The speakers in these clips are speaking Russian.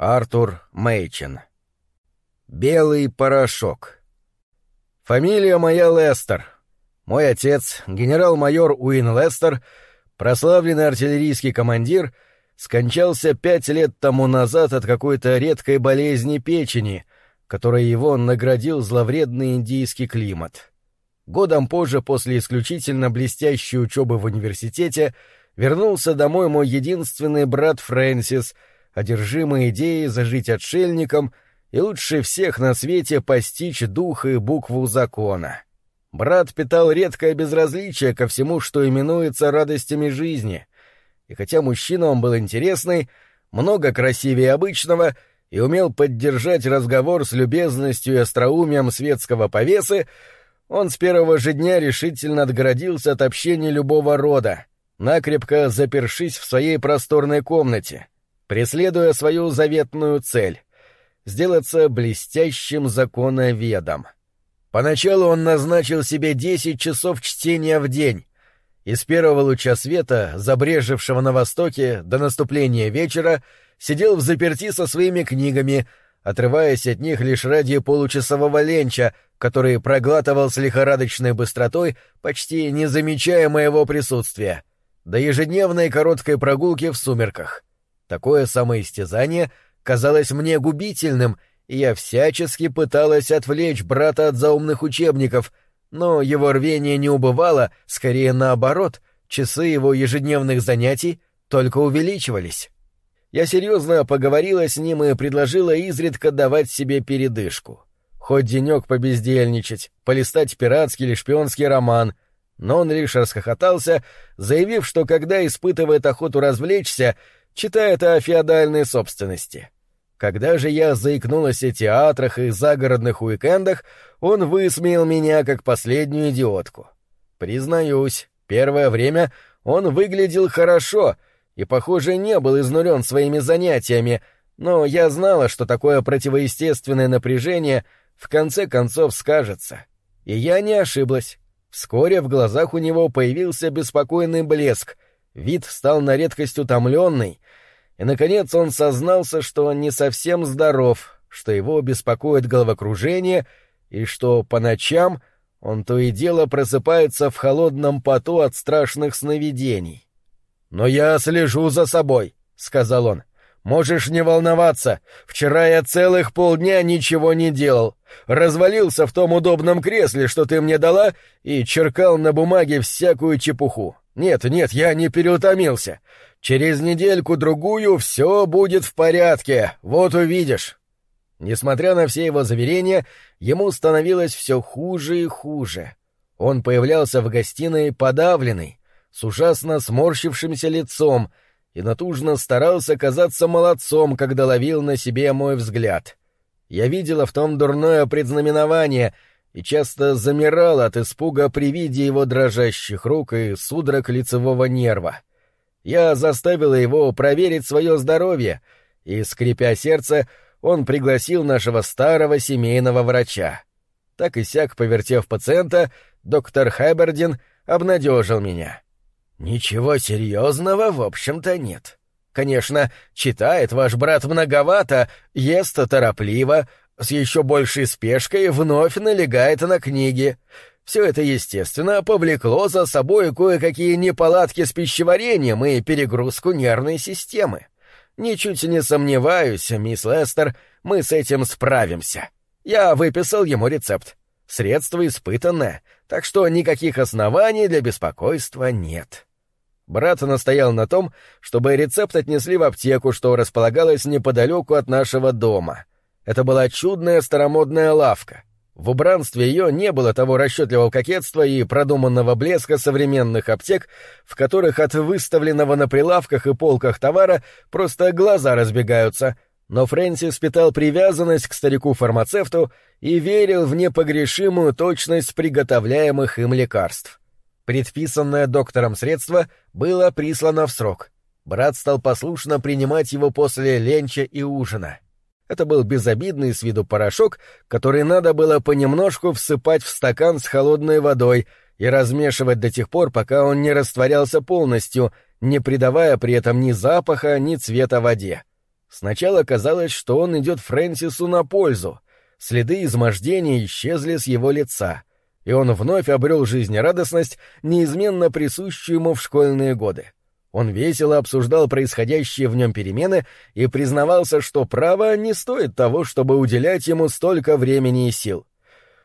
Артур Мейчин. Белый порошок. Фамилия моя Лестер. Мой отец, генерал-майор Уин Лестер, прославленный артиллерийский командир, скончался пять лет тому назад от какой-то редкой болезни печени, которой его наградил зловредный индийский климат. Годом позже, после исключительно блестящей учебы в университете, вернулся домой мой единственный брат Фрэнсис — одержимый идеей зажить отшельником и лучше всех на свете постичь дух и букву закона. Брат питал редкое безразличие ко всему, что именуется радостями жизни, и хотя мужчина он был интересный, много красивее обычного и умел поддержать разговор с любезностью и остроумием светского повесы, он с первого же дня решительно отгородился от общения любого рода, накрепко запершись в своей просторной комнате — преследуя свою заветную цель — сделаться блестящим законоведом. Поначалу он назначил себе десять часов чтения в день, и с первого луча света, забрежевшего на востоке до наступления вечера, сидел в заперти со своими книгами, отрываясь от них лишь ради получасового ленча, который проглатывал с лихорадочной быстротой, почти не замечая моего присутствия, до ежедневной короткой прогулки в сумерках. Такое самоистязание казалось мне губительным, и я всячески пыталась отвлечь брата от заумных учебников, но его рвение не убывало, скорее наоборот, часы его ежедневных занятий только увеличивались. Я серьезно поговорила с ним и предложила изредка давать себе передышку. Хоть денек побездельничать, полистать пиратский или шпионский роман, но он лишь расхохотался, заявив, что когда испытывает охоту развлечься, читает о феодальной собственности. Когда же я заикнулась о театрах и загородных уикендах, он высмеял меня как последнюю идиотку. Признаюсь, первое время он выглядел хорошо и, похоже, не был изнурен своими занятиями, но я знала, что такое противоестественное напряжение в конце концов скажется. И я не ошиблась. Вскоре в глазах у него появился беспокойный блеск — Вид стал на редкость утомленный, и, наконец, он сознался, что он не совсем здоров, что его беспокоит головокружение и что по ночам он то и дело просыпается в холодном поту от страшных сновидений. «Но я слежу за собой», — сказал он. «Можешь не волноваться. Вчера я целых полдня ничего не делал. Развалился в том удобном кресле, что ты мне дала, и черкал на бумаге всякую чепуху. Нет, нет, я не переутомился. Через недельку-другую все будет в порядке, вот увидишь. Несмотря на все его заверения, ему становилось все хуже и хуже. Он появлялся в гостиной подавленный, с ужасно сморщившимся лицом, и натужно старался казаться молодцом, когда ловил на себе мой взгляд. Я видела в том дурное предзнаменование — и часто замирал от испуга при виде его дрожащих рук и судорог лицевого нерва. Я заставила его проверить свое здоровье, и, скрипя сердце, он пригласил нашего старого семейного врача. Так и сяк, повертев пациента, доктор Хайбердин обнадежил меня. «Ничего серьезного, в общем-то, нет. Конечно, читает ваш брат многовато, ест торопливо, с еще большей спешкой вновь налегает на книги. Все это, естественно, повлекло за собой кое-какие неполадки с пищеварением и перегрузку нервной системы. Ничуть не сомневаюсь, мисс Лестер, мы с этим справимся. Я выписал ему рецепт. Средство испытанное, так что никаких оснований для беспокойства нет. Брат настоял на том, чтобы рецепт отнесли в аптеку, что располагалась неподалеку от нашего дома — это была чудная старомодная лавка. В убранстве ее не было того расчетливого кокетства и продуманного блеска современных аптек, в которых от выставленного на прилавках и полках товара просто глаза разбегаются. Но Фрэнсис питал привязанность к старику-фармацевту и верил в непогрешимую точность приготовляемых им лекарств. Предписанное доктором средство было прислано в срок. Брат стал послушно принимать его после ленча и ужина. Это был безобидный с виду порошок, который надо было понемножку всыпать в стакан с холодной водой и размешивать до тех пор, пока он не растворялся полностью, не придавая при этом ни запаха, ни цвета воде. Сначала казалось, что он идет Фрэнсису на пользу. Следы измождения исчезли с его лица, и он вновь обрел жизнерадостность, неизменно присущую ему в школьные годы. Он весело обсуждал происходящие в нем перемены и признавался, что право не стоит того, чтобы уделять ему столько времени и сил.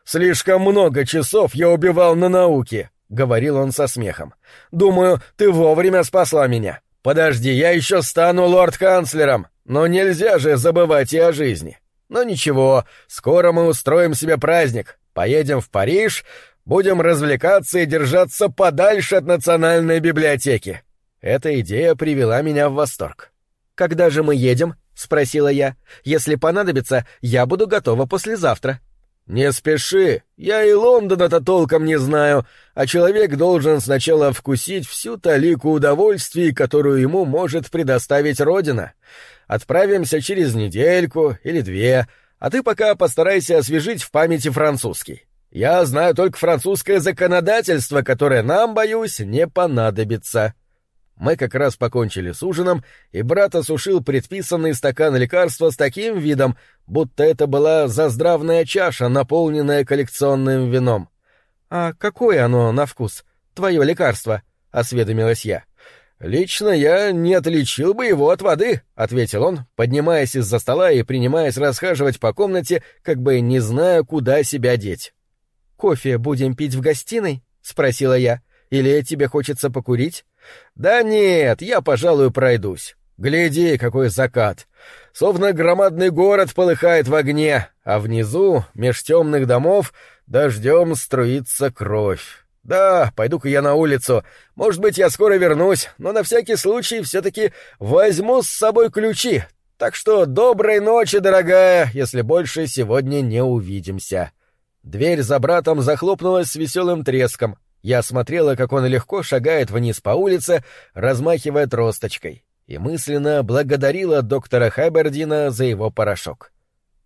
«Слишком много часов я убивал на науке», — говорил он со смехом. «Думаю, ты вовремя спасла меня. Подожди, я еще стану лорд-канцлером, но нельзя же забывать и о жизни. Но ничего, скоро мы устроим себе праздник, поедем в Париж, будем развлекаться и держаться подальше от национальной библиотеки. Эта идея привела меня в восторг. «Когда же мы едем?» — спросила я. «Если понадобится, я буду готова послезавтра». «Не спеши, я и Лондона-то толком не знаю, а человек должен сначала вкусить всю талику удовольствий, которую ему может предоставить Родина. Отправимся через недельку или две, а ты пока постарайся освежить в памяти французский. Я знаю только французское законодательство, которое нам, боюсь, не понадобится». Мы как раз покончили с ужином, и брат осушил предписанный стакан лекарства с таким видом, будто это была заздравная чаша, наполненная коллекционным вином. «А какое оно на вкус? Твое лекарство?» — осведомилась я. «Лично я не отличил бы его от воды», — ответил он, поднимаясь из-за стола и принимаясь расхаживать по комнате, как бы не зная, куда себя деть. «Кофе будем пить в гостиной?» — спросила я. «Или тебе хочется покурить?» «Да нет, я, пожалуй, пройдусь. Гляди, какой закат. Словно громадный город полыхает в огне, а внизу, меж темных домов, дождем струится кровь. Да, пойду-ка я на улицу. Может быть, я скоро вернусь, но на всякий случай все-таки возьму с собой ключи. Так что доброй ночи, дорогая, если больше сегодня не увидимся». Дверь за братом захлопнулась с веселым треском, я смотрела, как он легко шагает вниз по улице, размахивая тросточкой, и мысленно благодарила доктора Хайбердина за его порошок.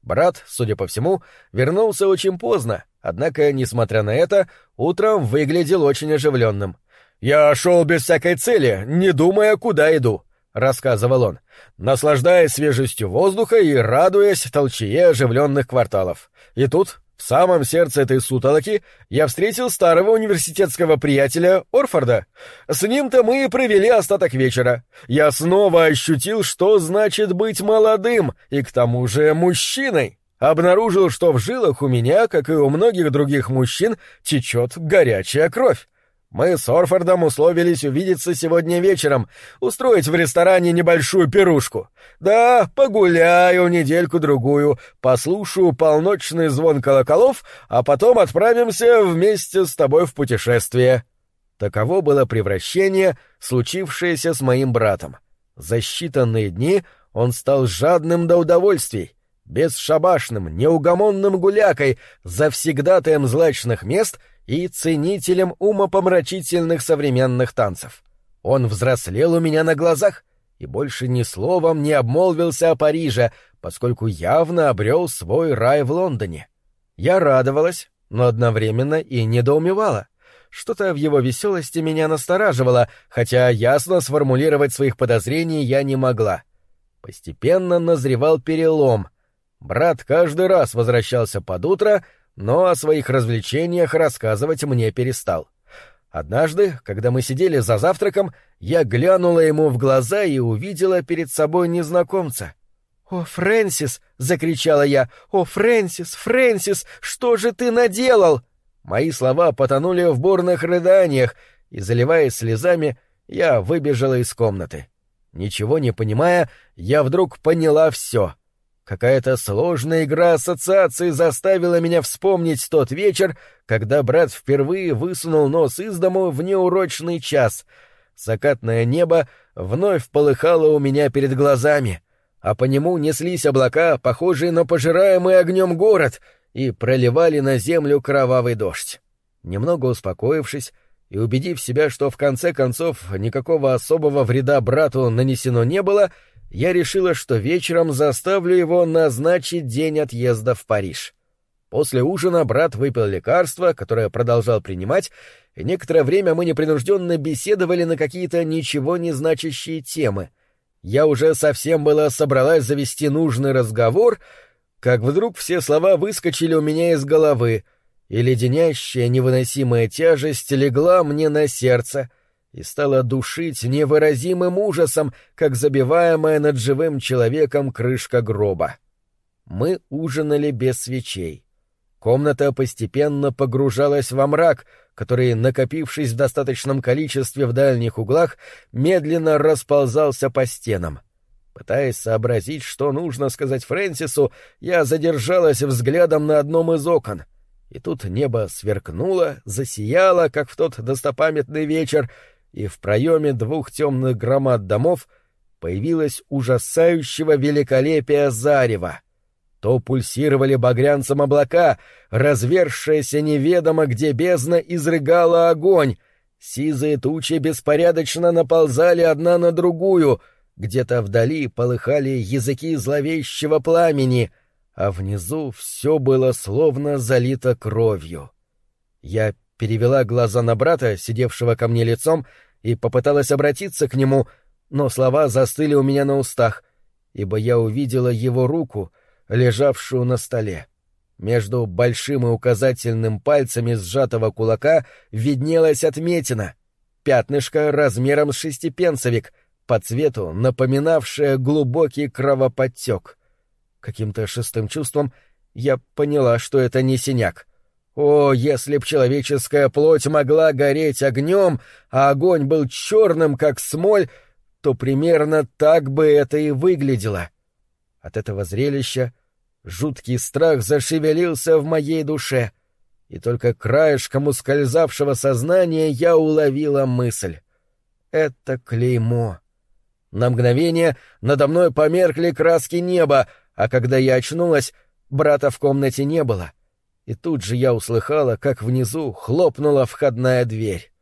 Брат, судя по всему, вернулся очень поздно, однако, несмотря на это, утром выглядел очень оживленным. «Я шел без всякой цели, не думая, куда иду», — рассказывал он, наслаждаясь свежестью воздуха и радуясь толчее оживленных кварталов. И тут в самом сердце этой сутолоки я встретил старого университетского приятеля Орфорда. С ним-то мы и провели остаток вечера. Я снова ощутил, что значит быть молодым, и к тому же мужчиной. Обнаружил, что в жилах у меня, как и у многих других мужчин, течет горячая кровь. Мы с Орфордом условились увидеться сегодня вечером, устроить в ресторане небольшую пирушку. Да, погуляю недельку-другую, послушаю полночный звон колоколов, а потом отправимся вместе с тобой в путешествие. Таково было превращение, случившееся с моим братом. За считанные дни он стал жадным до удовольствий, бесшабашным, неугомонным гулякой, завсегдатаем злачных мест — и ценителем умопомрачительных современных танцев. Он взрослел у меня на глазах и больше ни словом не обмолвился о Париже, поскольку явно обрел свой рай в Лондоне. Я радовалась, но одновременно и недоумевала. Что-то в его веселости меня настораживало, хотя ясно сформулировать своих подозрений я не могла. Постепенно назревал перелом. Брат каждый раз возвращался под утро — но о своих развлечениях рассказывать мне перестал. Однажды, когда мы сидели за завтраком, я глянула ему в глаза и увидела перед собой незнакомца. «О, Фрэнсис!» — закричала я. «О, Фрэнсис, Фрэнсис, что же ты наделал?» Мои слова потонули в бурных рыданиях, и, заливаясь слезами, я выбежала из комнаты. Ничего не понимая, я вдруг поняла все — Какая-то сложная игра ассоциаций заставила меня вспомнить тот вечер, когда брат впервые высунул нос из дому в неурочный час. Закатное небо вновь полыхало у меня перед глазами, а по нему неслись облака, похожие на пожираемый огнем город, и проливали на землю кровавый дождь. Немного успокоившись и убедив себя, что в конце концов никакого особого вреда брату нанесено не было, — я решила, что вечером заставлю его назначить день отъезда в Париж. После ужина брат выпил лекарство, которое продолжал принимать, и некоторое время мы непринужденно беседовали на какие-то ничего не значащие темы. Я уже совсем была собралась завести нужный разговор, как вдруг все слова выскочили у меня из головы, и леденящая невыносимая тяжесть легла мне на сердце и стала душить невыразимым ужасом, как забиваемая над живым человеком крышка гроба. Мы ужинали без свечей. Комната постепенно погружалась во мрак, который, накопившись в достаточном количестве в дальних углах, медленно расползался по стенам. Пытаясь сообразить, что нужно сказать Фрэнсису, я задержалась взглядом на одном из окон. И тут небо сверкнуло, засияло, как в тот достопамятный вечер, и в проеме двух темных громад домов появилось ужасающего великолепия зарева — то пульсировали багрянцем облака, развершаяся неведомо где бездна изрыгала огонь, сизые тучи беспорядочно наползали одна на другую, где-то вдали полыхали языки зловещего пламени, а внизу все было словно залито кровью. Я перевела глаза на брата, сидевшего ко мне лицом, и попыталась обратиться к нему, но слова застыли у меня на устах, ибо я увидела его руку — лежавшую на столе. Между большим и указательным пальцами сжатого кулака виднелась отметина, пятнышко размером с шестипенсовик, по цвету напоминавшее глубокий кровоподтек. Каким-то шестым чувством я поняла, что это не синяк. О, если б человеческая плоть могла гореть огнем, а огонь был черным, как смоль, то примерно так бы это и выглядело. От этого зрелища Жуткий страх зашевелился в моей душе, и только краешком ускользавшего сознания я уловила мысль. Это клеймо. На мгновение надо мной померкли краски неба, а когда я очнулась, брата в комнате не было. И тут же я услыхала, как внизу хлопнула входная дверь.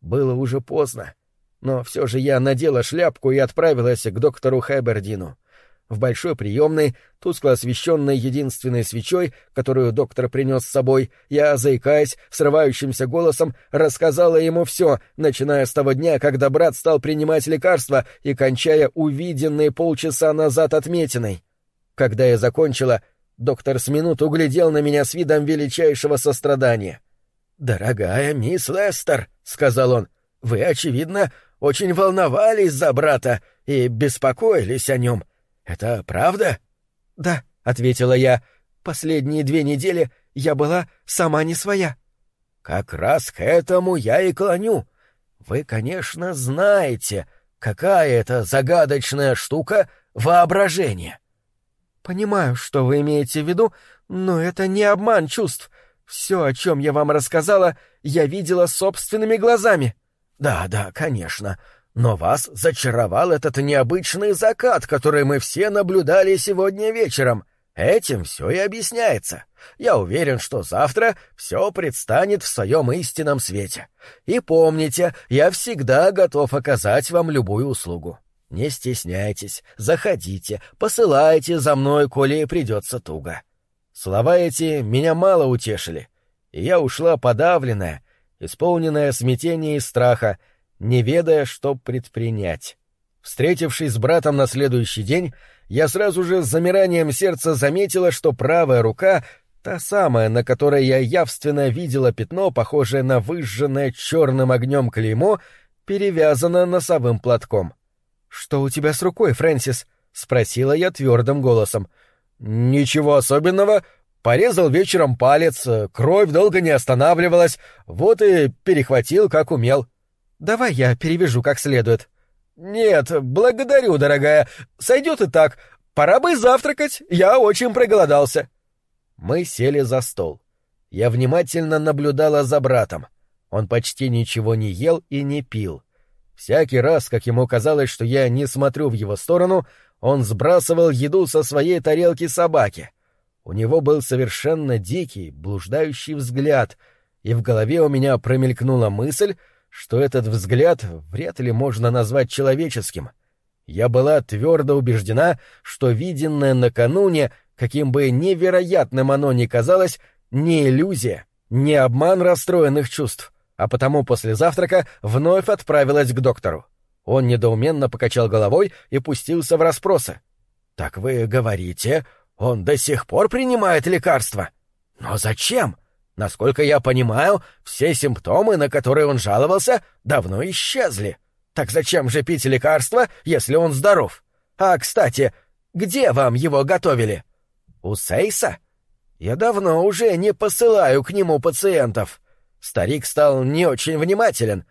Было уже поздно, но все же я надела шляпку и отправилась к доктору Хэбердину. В большой приемной, тускло освещенной единственной свечой, которую доктор принес с собой, я, заикаясь, срывающимся голосом, рассказала ему все, начиная с того дня, когда брат стал принимать лекарства и кончая увиденные полчаса назад отметиной. Когда я закончила, доктор с минут углядел на меня с видом величайшего сострадания. «Дорогая мисс Лестер», — сказал он, — «вы, очевидно, очень волновались за брата и беспокоились о нем». «Это правда?» «Да», — ответила я. «Последние две недели я была сама не своя». «Как раз к этому я и клоню. Вы, конечно, знаете, какая это загадочная штука воображение». «Понимаю, что вы имеете в виду, но это не обман чувств. Все, о чем я вам рассказала, я видела собственными глазами». «Да, да, конечно. Но вас зачаровал этот необычный закат, который мы все наблюдали сегодня вечером. Этим все и объясняется. Я уверен, что завтра все предстанет в своем истинном свете. И помните, я всегда готов оказать вам любую услугу. Не стесняйтесь, заходите, посылайте за мной, коли придется туго. Слова эти меня мало утешили, и я ушла подавленная, исполненная смятения и страха, не ведая, что предпринять. Встретившись с братом на следующий день, я сразу же с замиранием сердца заметила, что правая рука, та самая, на которой я явственно видела пятно, похожее на выжженное черным огнем клеймо, перевязана носовым платком. «Что у тебя с рукой, Фрэнсис?» — спросила я твердым голосом. «Ничего особенного. Порезал вечером палец, кровь долго не останавливалась, вот и перехватил, как умел». Давай я перевяжу как следует. Нет, благодарю, дорогая. Сойдет и так. Пора бы завтракать. Я очень проголодался. Мы сели за стол. Я внимательно наблюдала за братом. Он почти ничего не ел и не пил. Всякий раз, как ему казалось, что я не смотрю в его сторону, он сбрасывал еду со своей тарелки собаки. У него был совершенно дикий, блуждающий взгляд, и в голове у меня промелькнула мысль, что этот взгляд вряд ли можно назвать человеческим. Я была твердо убеждена, что виденное накануне, каким бы невероятным оно ни казалось, не иллюзия, не обман расстроенных чувств, а потому после завтрака вновь отправилась к доктору. Он недоуменно покачал головой и пустился в расспросы. «Так вы говорите, он до сих пор принимает лекарства? Но зачем? Насколько я понимаю, все симптомы, на которые он жаловался, давно исчезли. Так зачем же пить лекарства, если он здоров? А, кстати, где вам его готовили? У Сейса? Я давно уже не посылаю к нему пациентов. Старик стал не очень внимателен.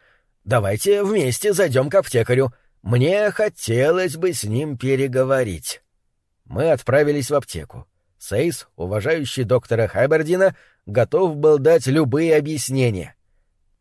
Давайте вместе зайдем к аптекарю. Мне хотелось бы с ним переговорить. Мы отправились в аптеку. Сейс, уважающий доктора Хайбердина, готов был дать любые объяснения.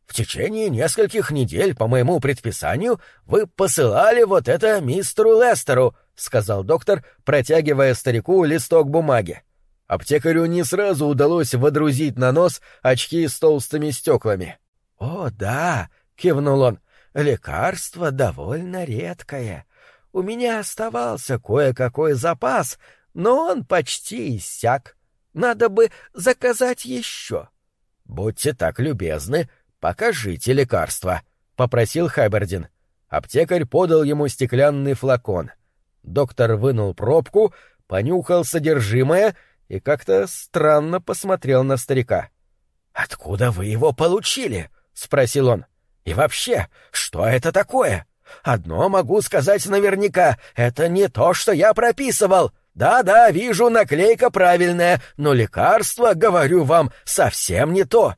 В течение нескольких недель по моему предписанию вы посылали вот это мистеру Лестеру, сказал доктор, протягивая старику листок бумаги. Аптекарю не сразу удалось водрузить на нос очки с толстыми стеклами. О, да, кивнул он. Лекарство довольно редкое. У меня оставался кое-какой запас, но он почти иссяк. Надо бы заказать еще. Будьте так любезны, покажите лекарство, попросил Хайбердин. Аптекарь подал ему стеклянный флакон. Доктор вынул пробку, понюхал содержимое и как-то странно посмотрел на старика. Откуда вы его получили? спросил он. И вообще, что это такое? Одно могу сказать наверняка, это не то, что я прописывал. Да-да, вижу, наклейка правильная, но лекарство, говорю вам, совсем не то.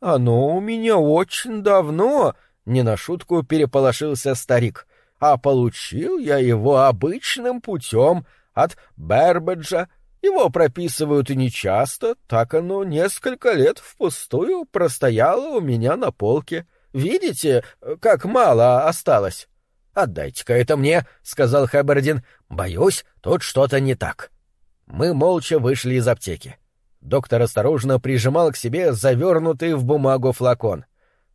Оно у меня очень давно, не на шутку переполошился старик. А получил я его обычным путем от Бербеджа. Его прописывают и нечасто, так оно несколько лет впустую простояло у меня на полке. Видите, как мало осталось? «Отдайте-ка это мне», — сказал Хэббердин. «Боюсь, тут что-то не так». Мы молча вышли из аптеки. Доктор осторожно прижимал к себе завернутый в бумагу флакон.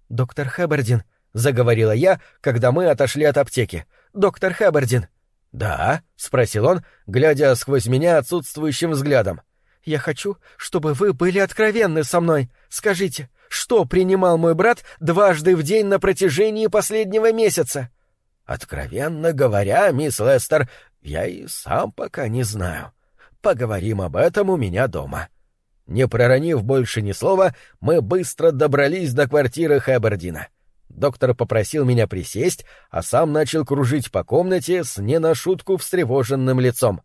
«Доктор Хэббердин», — заговорила я, когда мы отошли от аптеки. «Доктор Хэббердин». «Да?» — спросил он, глядя сквозь меня отсутствующим взглядом. «Я хочу, чтобы вы были откровенны со мной. Скажите, что принимал мой брат дважды в день на протяжении последнего месяца?» Откровенно говоря, мисс Лестер, я и сам пока не знаю. Поговорим об этом у меня дома. Не проронив больше ни слова, мы быстро добрались до квартиры Хэбердина. Доктор попросил меня присесть, а сам начал кружить по комнате с не на шутку встревоженным лицом.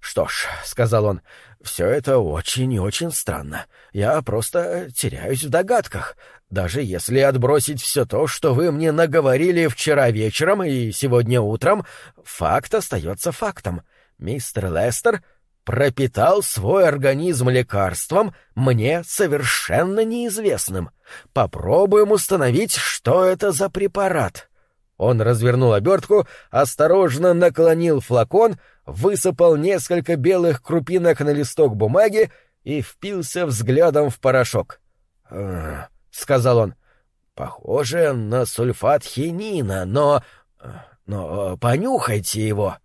«Что ж», — сказал он, — «все это очень и очень странно. Я просто теряюсь в догадках. Даже если отбросить все то, что вы мне наговорили вчера вечером и сегодня утром, факт остается фактом. Мистер Лестер пропитал свой организм лекарством, мне совершенно неизвестным. Попробуем установить, что это за препарат». Он развернул обертку, осторожно наклонил флакон, высыпал несколько белых крупинок на листок бумаги и впился взглядом в порошок. «Ах...» — сказал он. «Похоже на сульфат хинина, но... но понюхайте его».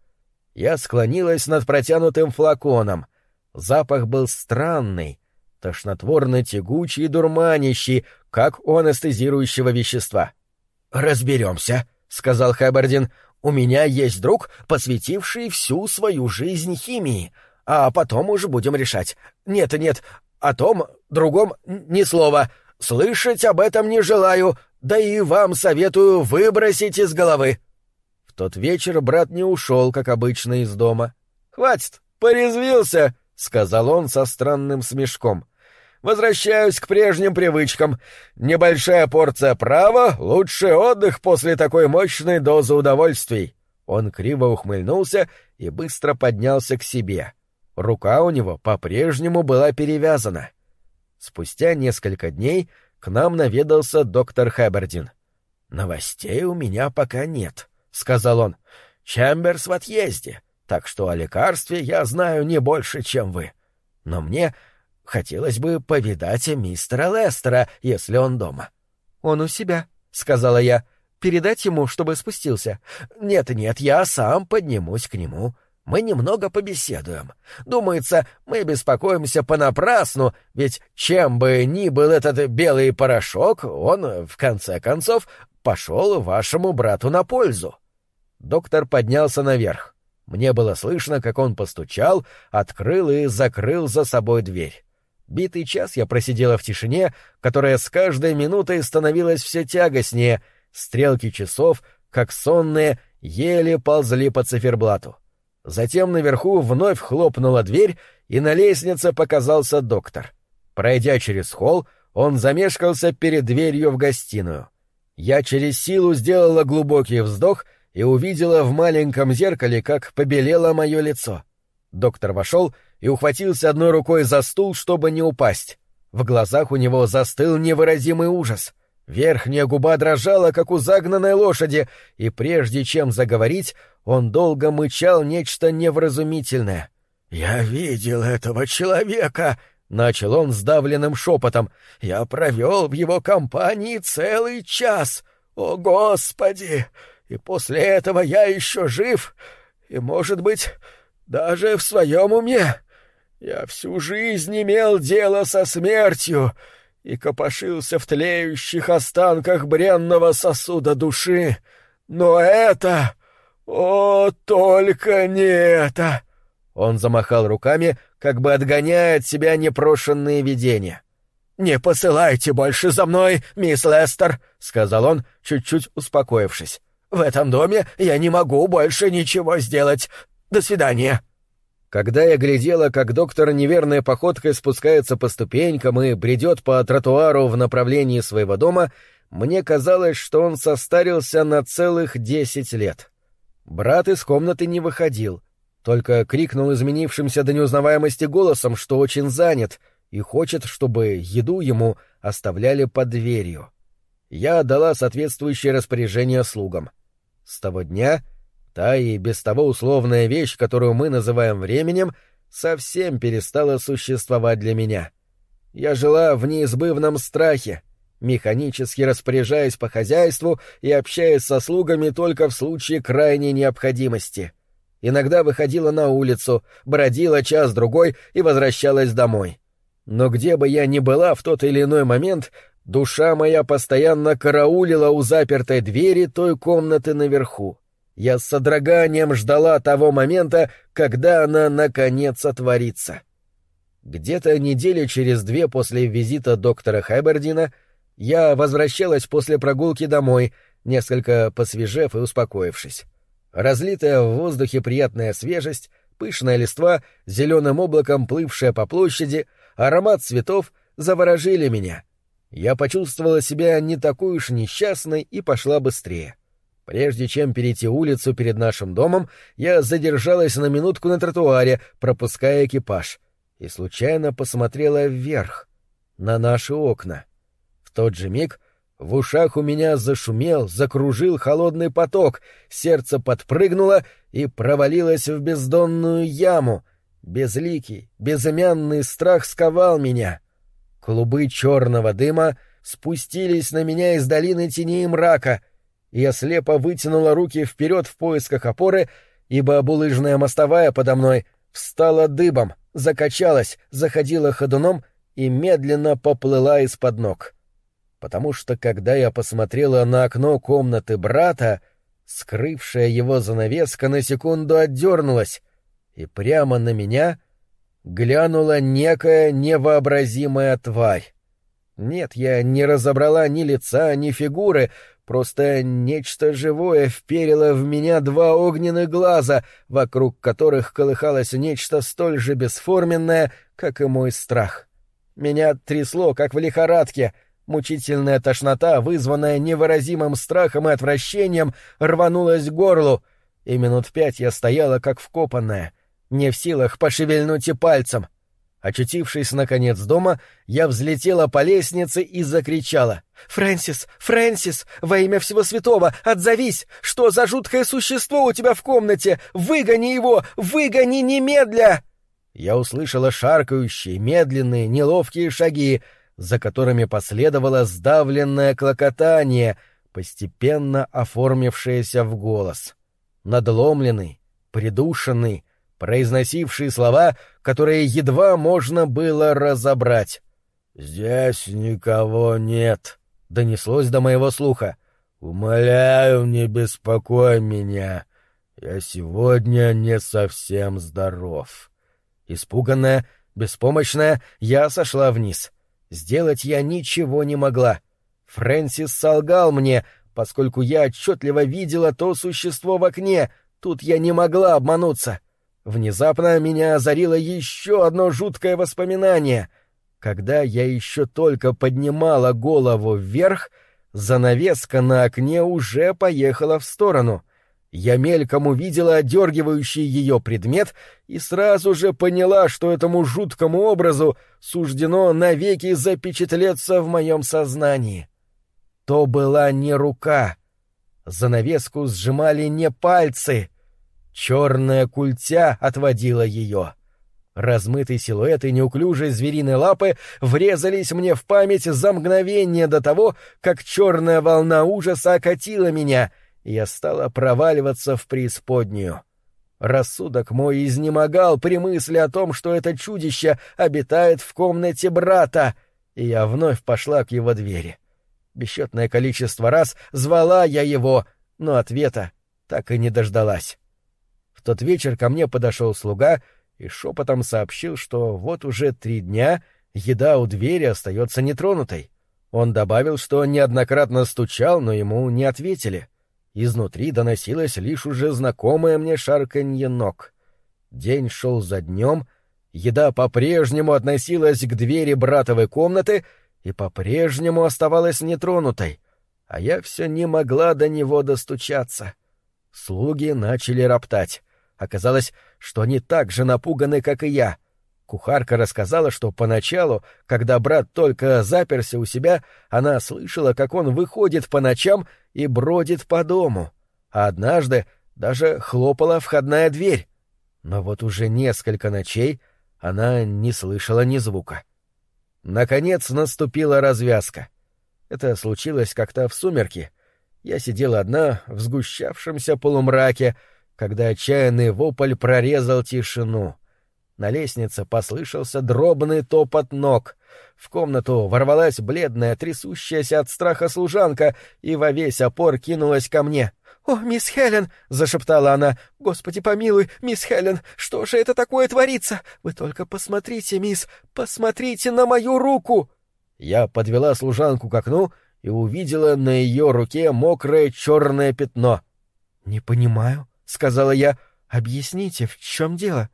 Я склонилась над протянутым флаконом. Запах был странный, тошнотворно-тягучий и дурманящий, как у анестезирующего вещества. «Разберемся», — сказал Хэббардин. «У меня есть друг, посвятивший всю свою жизнь химии, а потом уже будем решать. Нет-нет, о том, другом ни слова. Слышать об этом не желаю, да и вам советую выбросить из головы. Тот вечер брат не ушел, как обычно, из дома. Хватит, порезвился, сказал он со странным смешком. Возвращаюсь к прежним привычкам. Небольшая порция права — лучший отдых после такой мощной дозы удовольствий. Он криво ухмыльнулся и быстро поднялся к себе. Рука у него по-прежнему была перевязана. — Спустя несколько дней к нам наведался доктор Хэбердин. «Новостей у меня пока нет», — сказал он. «Чемберс в отъезде, так что о лекарстве я знаю не больше, чем вы. Но мне хотелось бы повидать мистера Лестера, если он дома». «Он у себя», — сказала я. «Передать ему, чтобы спустился?» «Нет-нет, я сам поднимусь к нему мы немного побеседуем. Думается, мы беспокоимся понапрасну, ведь чем бы ни был этот белый порошок, он, в конце концов, пошел вашему брату на пользу. Доктор поднялся наверх. Мне было слышно, как он постучал, открыл и закрыл за собой дверь. Битый час я просидела в тишине, которая с каждой минутой становилась все тягостнее, стрелки часов, как сонные, еле ползли по циферблату. Затем наверху вновь хлопнула дверь, и на лестнице показался доктор. Пройдя через холл, он замешкался перед дверью в гостиную. Я через силу сделала глубокий вздох и увидела в маленьком зеркале, как побелело мое лицо. Доктор вошел и ухватился одной рукой за стул, чтобы не упасть. В глазах у него застыл невыразимый ужас. Верхняя губа дрожала, как у загнанной лошади, и прежде чем заговорить, он долго мычал нечто невразумительное. «Я видел этого человека!» — начал он сдавленным шепотом. «Я провел в его компании целый час! О, Господи! И после этого я еще жив, и, может быть, даже в своем уме. Я всю жизнь имел дело со смертью и копошился в тлеющих останках бренного сосуда души. Но это... О, только не это!» Он замахал руками, как бы отгоняя от себя непрошенные видения. «Не посылайте больше за мной, мисс Лестер», — сказал он, чуть-чуть успокоившись. В этом доме я не могу больше ничего сделать. До свидания». Когда я глядела, как доктор неверной походкой спускается по ступенькам и бредет по тротуару в направлении своего дома, мне казалось, что он состарился на целых десять лет. Брат из комнаты не выходил, только крикнул изменившимся до неузнаваемости голосом, что очень занят и хочет, чтобы еду ему оставляли под дверью. Я отдала соответствующее распоряжение слугам. С того дня та и без того условная вещь, которую мы называем временем, совсем перестала существовать для меня. Я жила в неизбывном страхе, механически распоряжаясь по хозяйству и общаясь со слугами только в случае крайней необходимости. Иногда выходила на улицу, бродила час-другой и возвращалась домой. Но где бы я ни была в тот или иной момент, Душа моя постоянно караулила у запертой двери той комнаты наверху. Я с содроганием ждала того момента, когда она наконец отворится. Где-то недели через две после визита доктора Хайбердина я возвращалась после прогулки домой, несколько посвежев и успокоившись. Разлитая в воздухе приятная свежесть, пышная листва, зеленым облаком плывшая по площади, аромат цветов заворожили меня — я почувствовала себя не такой уж несчастной и пошла быстрее. Прежде чем перейти улицу перед нашим домом, я задержалась на минутку на тротуаре, пропуская экипаж, и случайно посмотрела вверх, на наши окна. В тот же миг в ушах у меня зашумел, закружил холодный поток, сердце подпрыгнуло и провалилось в бездонную яму. Безликий, безымянный страх сковал меня — Клубы черного дыма спустились на меня из долины теней мрака, и я слепо вытянула руки вперед в поисках опоры, ибо булыжная мостовая подо мной встала дыбом, закачалась, заходила ходуном и медленно поплыла из-под ног. Потому что, когда я посмотрела на окно комнаты брата, скрывшая его занавеска на секунду отдернулась, и прямо на меня — глянула некая невообразимая тварь. Нет, я не разобрала ни лица, ни фигуры, просто нечто живое вперило в меня два огненных глаза, вокруг которых колыхалось нечто столь же бесформенное, как и мой страх. Меня трясло, как в лихорадке, мучительная тошнота, вызванная невыразимым страхом и отвращением, рванулась к горлу, и минут пять я стояла, как вкопанная — не в силах пошевельнуть и пальцем. Очутившись, наконец, дома, я взлетела по лестнице и закричала. «Фрэнсис! Фрэнсис! Во имя всего святого! Отзовись! Что за жуткое существо у тебя в комнате? Выгони его! Выгони немедля!» Я услышала шаркающие, медленные, неловкие шаги, за которыми последовало сдавленное клокотание, постепенно оформившееся в голос. Надломленный, придушенный, произносивший слова, которые едва можно было разобрать. «Здесь никого нет», — донеслось до моего слуха. «Умоляю, не беспокой меня. «Я сегодня не совсем здоров». Испуганная, беспомощная, я сошла вниз. Сделать я ничего не могла. Фрэнсис солгал мне, поскольку я отчетливо видела то существо в окне, тут я не могла обмануться. Внезапно меня озарило еще одно жуткое воспоминание. Когда я еще только поднимала голову вверх, занавеска на окне уже поехала в сторону. Я мельком увидела отдергивающий ее предмет и сразу же поняла, что этому жуткому образу суждено навеки запечатлеться в моем сознании. То была не рука. Занавеску сжимали не пальцы. Черная культя отводила ее. Размытый силуэт и неуклюжие звериные лапы врезались мне в память за мгновение до того, как черная волна ужаса окатила меня, и я стала проваливаться в преисподнюю. Рассудок мой изнемогал при мысли о том, что это чудище обитает в комнате брата, и я вновь пошла к его двери. Бесчетное количество раз звала я его, но ответа так и не дождалась. Тот вечер ко мне подошел слуга и шепотом сообщил, что вот уже три дня еда у двери остается нетронутой. Он добавил, что неоднократно стучал, но ему не ответили. Изнутри доносилось лишь уже знакомое мне шарканье ног. День шел за днем, еда по-прежнему относилась к двери братовой комнаты — и по-прежнему оставалась нетронутой, а я все не могла до него достучаться. Слуги начали роптать. Оказалось, что они так же напуганы, как и я. Кухарка рассказала, что поначалу, когда брат только заперся у себя, она слышала, как он выходит по ночам и бродит по дому. А однажды даже хлопала входная дверь. Но вот уже несколько ночей она не слышала ни звука. — Наконец наступила развязка. Это случилось как-то в сумерки. Я сидела одна в сгущавшемся полумраке, когда отчаянный вопль прорезал тишину. На лестнице послышался дробный топот ног. В комнату ворвалась бледная, трясущаяся от страха служанка и во весь опор кинулась ко мне. «О, мисс Хелен!» — зашептала она. «Господи помилуй, мисс Хелен, что же это такое творится? Вы только посмотрите, мисс, посмотрите на мою руку!» Я подвела служанку к окну и увидела на ее руке мокрое черное пятно. «Не понимаю», — сказала я. «Объясните, в чем дело?»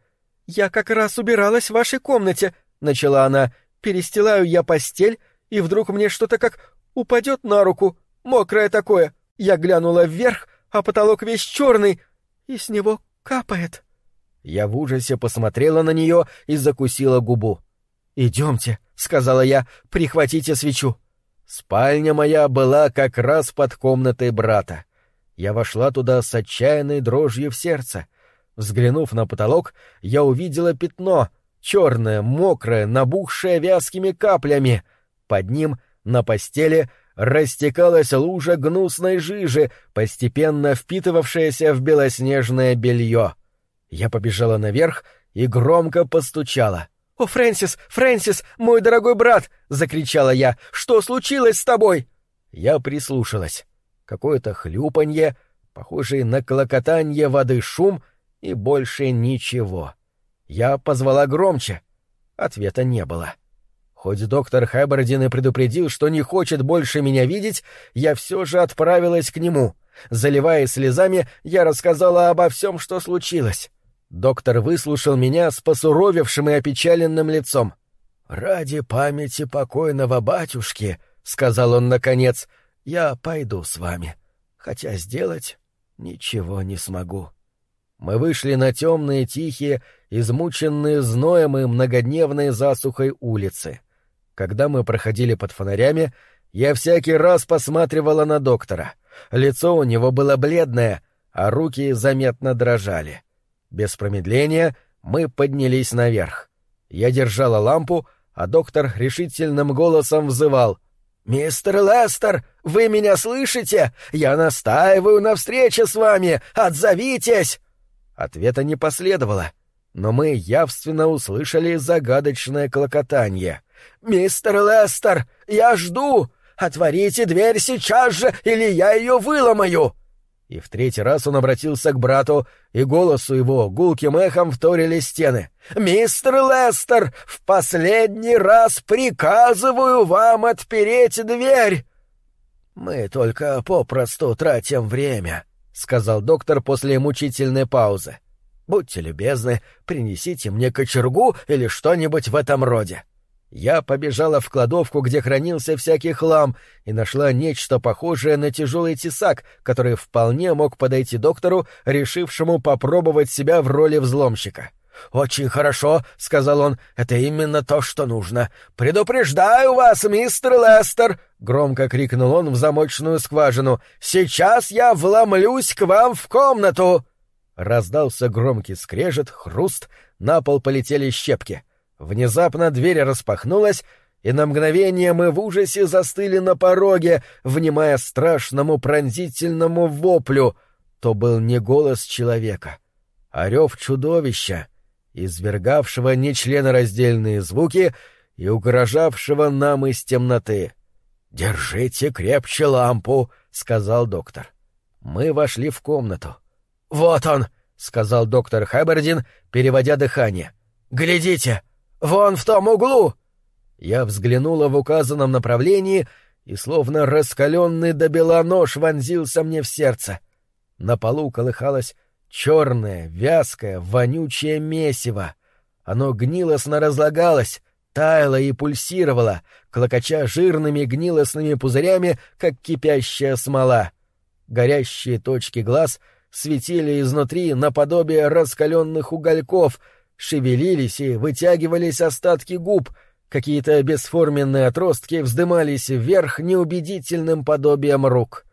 «Я как раз убиралась в вашей комнате», — начала она. «Перестилаю я постель, и вдруг мне что-то как упадет на руку, мокрое такое. Я глянула вверх, а потолок весь черный, и с него капает. Я в ужасе посмотрела на нее и закусила губу. «Идемте», — сказала я, — «прихватите свечу». Спальня моя была как раз под комнатой брата. Я вошла туда с отчаянной дрожью в сердце. Взглянув на потолок, я увидела пятно, черное, мокрое, набухшее вязкими каплями. Под ним, на постели, растекалась лужа гнусной жижи, постепенно впитывавшаяся в белоснежное белье. Я побежала наверх и громко постучала. «О, Фрэнсис, Фрэнсис, мой дорогой брат!» — закричала я. «Что случилось с тобой?» Я прислушалась. Какое-то хлюпанье, похожее на клокотанье воды шум и больше ничего. Я позвала громче. Ответа не было. — Хоть доктор Хэббардин и предупредил, что не хочет больше меня видеть, я все же отправилась к нему. Заливаясь слезами, я рассказала обо всем, что случилось. Доктор выслушал меня с посуровевшим и опечаленным лицом. «Ради памяти покойного батюшки», — сказал он наконец, — «я пойду с вами, хотя сделать ничего не смогу». Мы вышли на темные, тихие, измученные зноем и многодневной засухой улицы. Когда мы проходили под фонарями, я всякий раз посматривала на доктора. Лицо у него было бледное, а руки заметно дрожали. Без промедления мы поднялись наверх. Я держала лампу, а доктор решительным голосом взывал. «Мистер Лестер, вы меня слышите? Я настаиваю на встрече с вами! Отзовитесь!» Ответа не последовало, но мы явственно услышали загадочное клокотание — «Мистер Лестер, я жду! Отворите дверь сейчас же, или я ее выломаю!» И в третий раз он обратился к брату, и голосу его гулким эхом вторили стены. «Мистер Лестер, в последний раз приказываю вам отпереть дверь!» «Мы только попросту тратим время», — сказал доктор после мучительной паузы. «Будьте любезны, принесите мне кочергу или что-нибудь в этом роде». Я побежала в кладовку, где хранился всякий хлам, и нашла нечто похожее на тяжелый тесак, который вполне мог подойти доктору, решившему попробовать себя в роли взломщика. «Очень хорошо», — сказал он, — «это именно то, что нужно. Предупреждаю вас, мистер Лестер!» — громко крикнул он в замочную скважину. «Сейчас я вломлюсь к вам в комнату!» Раздался громкий скрежет, хруст, на пол полетели щепки. Внезапно дверь распахнулась, и на мгновение мы в ужасе застыли на пороге, внимая страшному пронзительному воплю. То был не голос человека, а рев чудовища, извергавшего нечленораздельные звуки и угрожавшего нам из темноты. «Держите крепче лампу», — сказал доктор. Мы вошли в комнату. «Вот он», — сказал доктор Хаббардин, переводя дыхание. «Глядите!» Вон в том углу!» Я взглянула в указанном направлении, и словно раскаленный до бела нож вонзился мне в сердце. На полу колыхалось черное, вязкое, вонючее месиво. Оно гнилостно разлагалось, таяло и пульсировало, клокоча жирными гнилостными пузырями, как кипящая смола. Горящие точки глаз светили изнутри наподобие раскаленных угольков — шевелились и вытягивались остатки губ, какие-то бесформенные отростки вздымались вверх неубедительным подобием рук.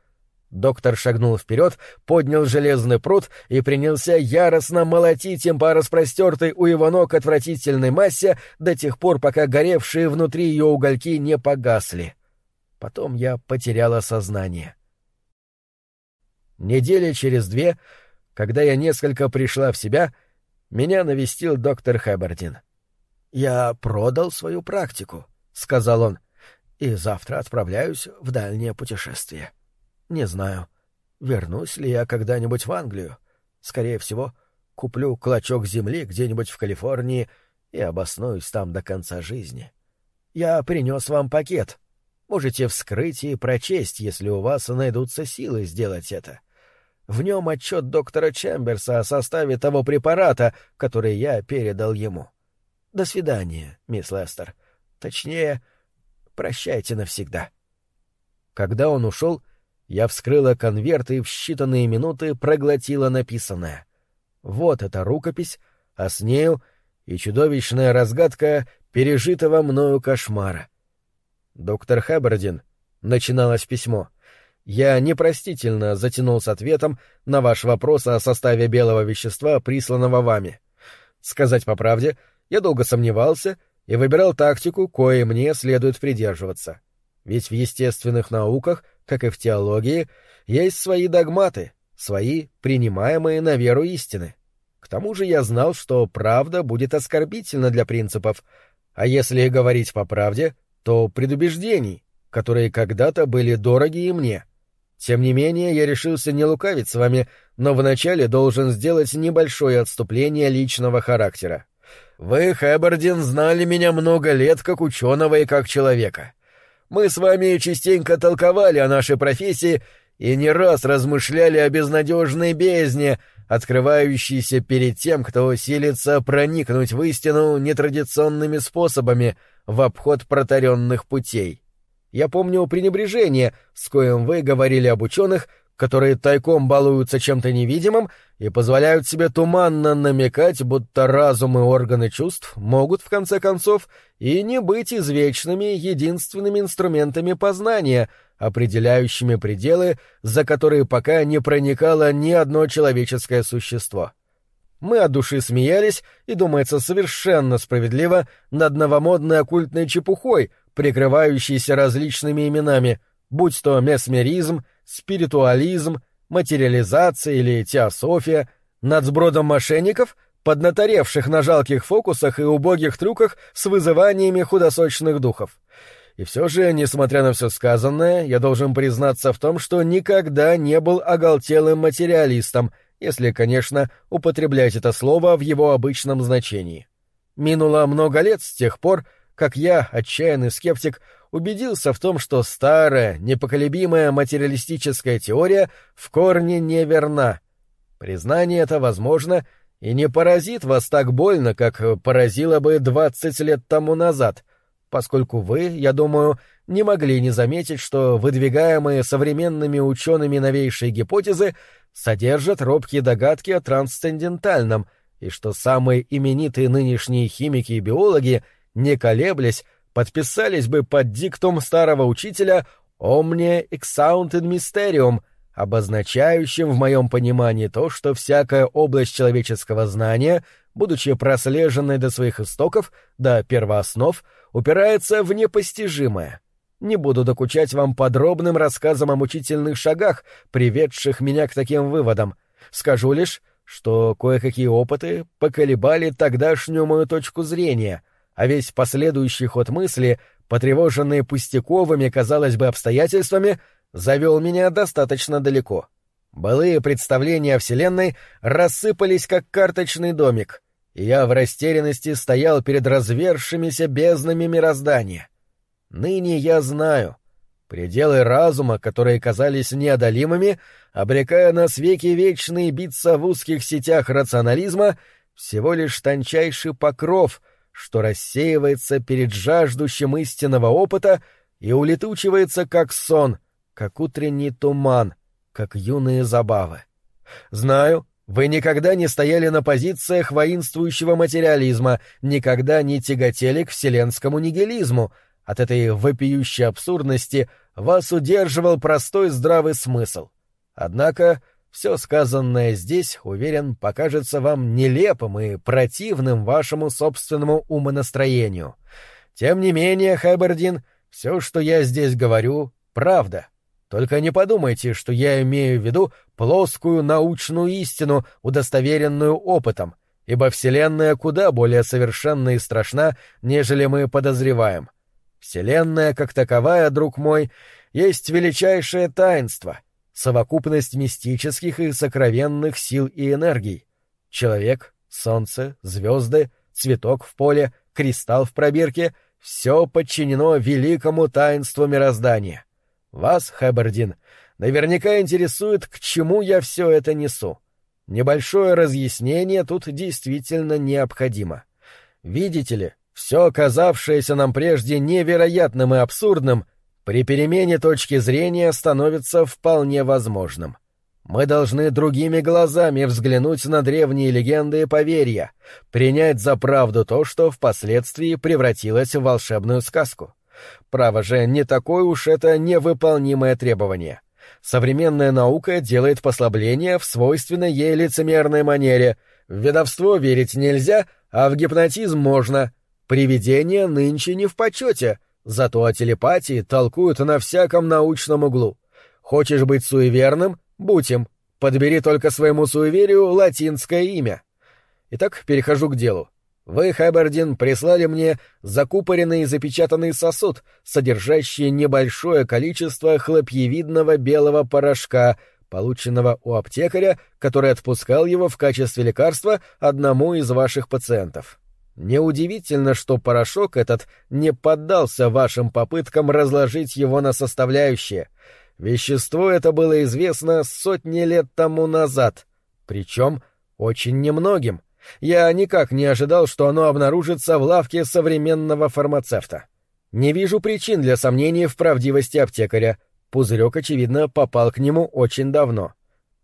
Доктор шагнул вперед, поднял железный пруд и принялся яростно молотить им по распростертой у его ног отвратительной массе до тех пор, пока горевшие внутри ее угольки не погасли. Потом я потеряла сознание. Недели через две, когда я несколько пришла в себя, — меня навестил доктор Хэббердин. «Я продал свою практику», — сказал он, — «и завтра отправляюсь в дальнее путешествие. Не знаю, вернусь ли я когда-нибудь в Англию. Скорее всего, куплю клочок земли где-нибудь в Калифорнии и обоснуюсь там до конца жизни. Я принес вам пакет. Можете вскрыть и прочесть, если у вас найдутся силы сделать это. В нем отчет доктора Чемберса о составе того препарата, который я передал ему. До свидания, мисс Лестер. Точнее, прощайте навсегда. Когда он ушел, я вскрыла конверт и в считанные минуты проглотила написанное. Вот эта рукопись, а с нею и чудовищная разгадка пережитого мною кошмара. Доктор Хаббардин, начиналось письмо, я непростительно затянул с ответом на ваш вопрос о составе белого вещества, присланного вами. Сказать по правде, я долго сомневался и выбирал тактику, кое мне следует придерживаться. Ведь в естественных науках, как и в теологии, есть свои догматы, свои принимаемые на веру истины. К тому же я знал, что правда будет оскорбительна для принципов, а если говорить по правде, то предубеждений, которые когда-то были дороги и мне — тем не менее, я решился не лукавить с вами, но вначале должен сделать небольшое отступление личного характера. Вы, Хэббардин, знали меня много лет как ученого и как человека. Мы с вами частенько толковали о нашей профессии и не раз размышляли о безнадежной бездне, открывающейся перед тем, кто силится проникнуть в истину нетрадиционными способами в обход протаренных путей. Я помню пренебрежение, с коим вы говорили об ученых, которые тайком балуются чем-то невидимым и позволяют себе туманно намекать, будто разум и органы чувств могут, в конце концов, и не быть извечными единственными инструментами познания, определяющими пределы, за которые пока не проникало ни одно человеческое существо. Мы от души смеялись и, думается, совершенно справедливо над новомодной оккультной чепухой — прикрывающийся различными именами, будь то месмеризм, спиритуализм, материализация или теософия, над сбродом мошенников, поднаторевших на жалких фокусах и убогих трюках с вызываниями худосочных духов. И все же, несмотря на все сказанное, я должен признаться в том, что никогда не был оголтелым материалистом, если, конечно, употреблять это слово в его обычном значении. Минуло много лет с тех пор, как я, отчаянный скептик, убедился в том, что старая, непоколебимая материалистическая теория в корне неверна. Признание это возможно и не поразит вас так больно, как поразило бы двадцать лет тому назад, поскольку вы, я думаю, не могли не заметить, что выдвигаемые современными учеными новейшие гипотезы содержат робкие догадки о трансцендентальном, и что самые именитые нынешние химики и биологи, не колеблясь, подписались бы под диктум старого учителя «Omnia exaunt in mysterium», обозначающим в моем понимании то, что всякая область человеческого знания, будучи прослеженной до своих истоков, до первооснов, упирается в непостижимое. Не буду докучать вам подробным рассказом о мучительных шагах, приведших меня к таким выводам. Скажу лишь, что кое-какие опыты поколебали тогдашнюю мою точку зрения — а весь последующий ход мысли, потревоженный пустяковыми, казалось бы, обстоятельствами, завел меня достаточно далеко. Былые представления о Вселенной рассыпались, как карточный домик, и я в растерянности стоял перед развершимися безднами мироздания. Ныне я знаю. Пределы разума, которые казались неодолимыми, обрекая нас веки вечные биться в узких сетях рационализма, всего лишь тончайший покров — что рассеивается перед жаждущим истинного опыта и улетучивается как сон, как утренний туман, как юные забавы. Знаю, вы никогда не стояли на позициях воинствующего материализма, никогда не тяготели к вселенскому нигилизму. От этой вопиющей абсурдности вас удерживал простой здравый смысл. Однако все сказанное здесь, уверен, покажется вам нелепым и противным вашему собственному умонастроению. Тем не менее, Хэбердин, все, что я здесь говорю, правда. Только не подумайте, что я имею в виду плоскую научную истину, удостоверенную опытом, ибо Вселенная куда более совершенна и страшна, нежели мы подозреваем. Вселенная, как таковая, друг мой, есть величайшее таинство — совокупность мистических и сокровенных сил и энергий. Человек, солнце, звезды, цветок в поле, кристалл в пробирке — все подчинено великому таинству мироздания. Вас, Хэбердин, наверняка интересует, к чему я все это несу. Небольшое разъяснение тут действительно необходимо. Видите ли, все оказавшееся нам прежде невероятным и абсурдным при перемене точки зрения становится вполне возможным. Мы должны другими глазами взглянуть на древние легенды и поверья, принять за правду то, что впоследствии превратилось в волшебную сказку. Право же, не такое уж это невыполнимое требование. Современная наука делает послабление в свойственной ей лицемерной манере. В ведовство верить нельзя, а в гипнотизм можно. Привидения нынче не в почете — Зато о телепатии толкуют на всяком научном углу. Хочешь быть суеверным — будь им. Подбери только своему суеверию латинское имя. Итак, перехожу к делу. Вы, Хэбердин, прислали мне закупоренный и запечатанный сосуд, содержащий небольшое количество хлопьевидного белого порошка, полученного у аптекаря, который отпускал его в качестве лекарства одному из ваших пациентов. Неудивительно, что порошок этот не поддался вашим попыткам разложить его на составляющие. Вещество это было известно сотни лет тому назад, причем очень немногим. Я никак не ожидал, что оно обнаружится в лавке современного фармацевта. Не вижу причин для сомнений в правдивости аптекаря. Пузырек, очевидно, попал к нему очень давно.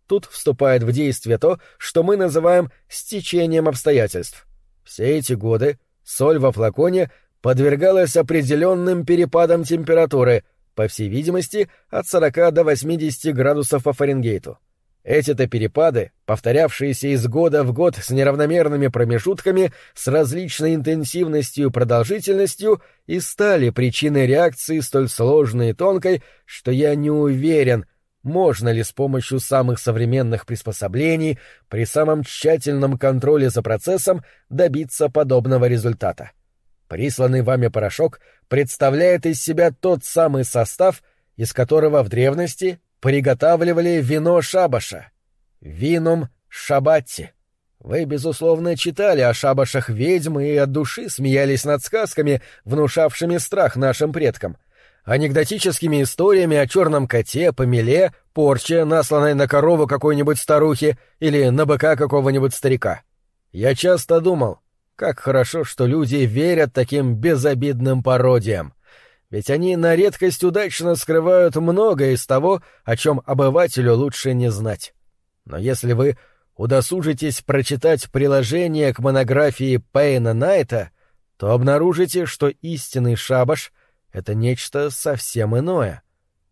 Тут вступает в действие то, что мы называем стечением обстоятельств. Все эти годы соль во флаконе подвергалась определенным перепадам температуры, по всей видимости, от 40 до 80 градусов по Фаренгейту. Эти-то перепады, повторявшиеся из года в год с неравномерными промежутками, с различной интенсивностью и продолжительностью, и стали причиной реакции столь сложной и тонкой, что я не уверен, можно ли с помощью самых современных приспособлений при самом тщательном контроле за процессом добиться подобного результата. Присланный вами порошок представляет из себя тот самый состав, из которого в древности приготавливали вино шабаша — винум шабатти. Вы, безусловно, читали о шабашах ведьм и от души смеялись над сказками, внушавшими страх нашим предкам — анекдотическими историями о черном коте, помеле, порче, насланной на корову какой-нибудь старухи или на быка какого-нибудь старика. Я часто думал, как хорошо, что люди верят таким безобидным пародиям. Ведь они на редкость удачно скрывают многое из того, о чем обывателю лучше не знать. Но если вы удосужитесь прочитать приложение к монографии Пейна Найта, то обнаружите, что истинный шабаш — это нечто совсем иное.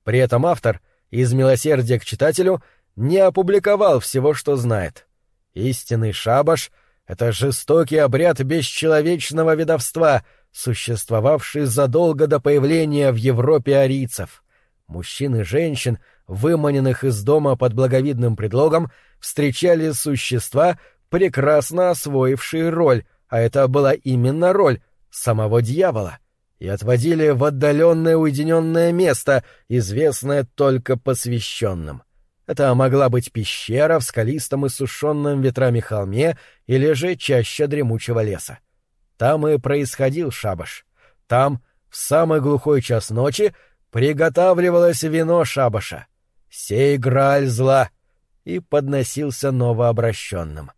При этом автор, из милосердия к читателю, не опубликовал всего, что знает. Истинный шабаш — это жестокий обряд бесчеловечного ведовства, существовавший задолго до появления в Европе арийцев. Мужчин и женщин, выманенных из дома под благовидным предлогом, встречали существа, прекрасно освоившие роль, а это была именно роль самого дьявола, и отводили в отдаленное уединенное место, известное только посвященным. Это могла быть пещера в скалистом и сушенном ветрами холме или же чаще дремучего леса. Там и происходил шабаш. Там, в самый глухой час ночи, приготавливалось вино шабаша. Сей грааль зла и подносился новообращенным.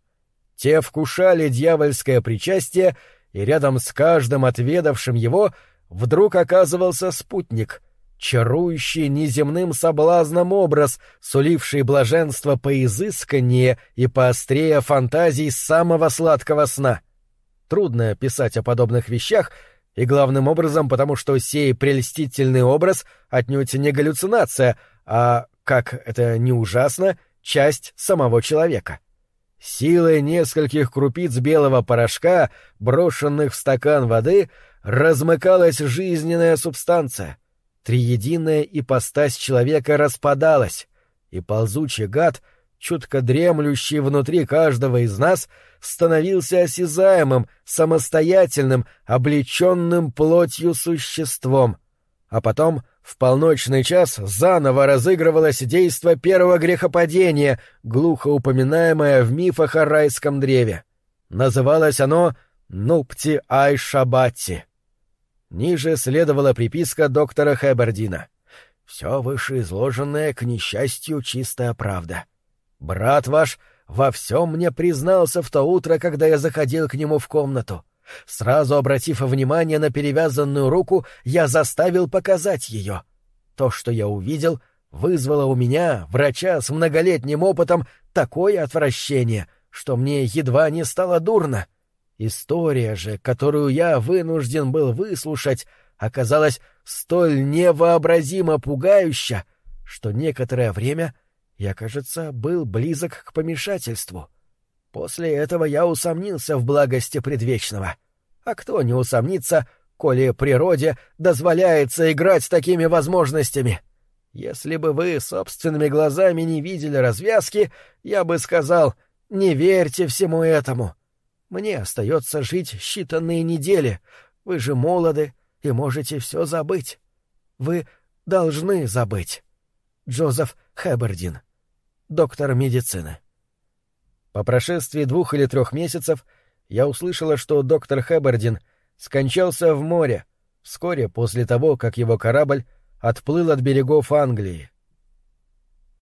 Те вкушали дьявольское причастие, и рядом с каждым отведавшим его вдруг оказывался спутник — чарующий неземным соблазном образ, суливший блаженство поизысканнее и поострее фантазий самого сладкого сна. Трудно писать о подобных вещах, и главным образом потому, что сей прельстительный образ отнюдь не галлюцинация, а, как это не ужасно, часть самого человека. Силой нескольких крупиц белого порошка, брошенных в стакан воды, размыкалась жизненная субстанция, Триединая ипостась человека распадалась, и ползучий гад, чутко дремлющий внутри каждого из нас, становился осязаемым, самостоятельным, облеченным плотью существом. А потом, в полночный час, заново разыгрывалось действо первого грехопадения, глухо упоминаемое в мифах о райском древе. Называлось оно «Нупти Ай-Шабатти». Ниже следовала приписка доктора Хэбердина. «Все вышеизложенное, к несчастью, чистая правда. Брат ваш во всем мне признался в то утро, когда я заходил к нему в комнату. Сразу обратив внимание на перевязанную руку, я заставил показать ее. То, что я увидел, вызвало у меня, врача с многолетним опытом, такое отвращение, что мне едва не стало дурно. История же, которую я вынужден был выслушать, оказалась столь невообразимо пугающа, что некоторое время я, кажется, был близок к помешательству. После этого я усомнился в благости предвечного. А кто не усомнится, коли природе дозволяется играть с такими возможностями? Если бы вы собственными глазами не видели развязки, я бы сказал, не верьте всему этому. Мне остается жить считанные недели. Вы же молоды и можете все забыть. Вы должны забыть. Джозеф Хэбердин, доктор медицины. По прошествии двух или трех месяцев я услышала, что доктор Хэбердин скончался в море вскоре после того, как его корабль отплыл от берегов Англии.